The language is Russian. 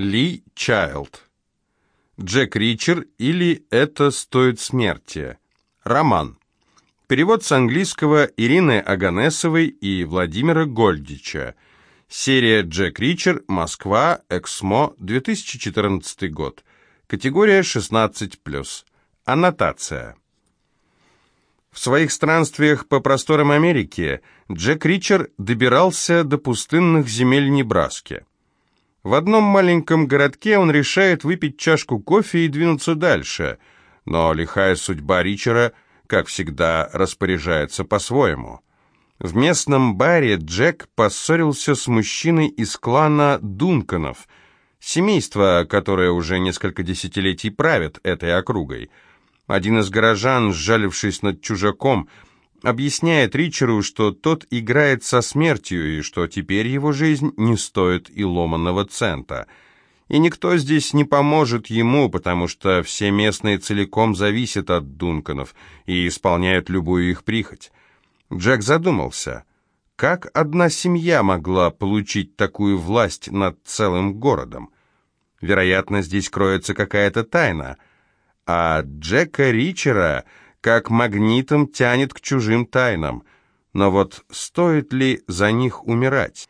Ли Чайлд. Джек Ричер или «Это стоит смерти». Роман. Перевод с английского Ирины Аганесовой и Владимира Гольдича. Серия «Джек Ричер. Москва. Эксмо. 2014 год». Категория 16+. Аннотация. В своих странствиях по просторам Америки Джек Ричер добирался до пустынных земель Небраски. В одном маленьком городке он решает выпить чашку кофе и двинуться дальше, но лихая судьба Ричера, как всегда, распоряжается по-своему. В местном баре Джек поссорился с мужчиной из клана Дунканов, семейство, которое уже несколько десятилетий правит этой округой. Один из горожан, сжалившись над чужаком, объясняет Ричеру, что тот играет со смертью и что теперь его жизнь не стоит и ломаного цента. И никто здесь не поможет ему, потому что все местные целиком зависят от Дунканов и исполняют любую их прихоть. Джек задумался, как одна семья могла получить такую власть над целым городом? Вероятно, здесь кроется какая-то тайна. А Джека Ричера как магнитом тянет к чужим тайнам. Но вот стоит ли за них умирать?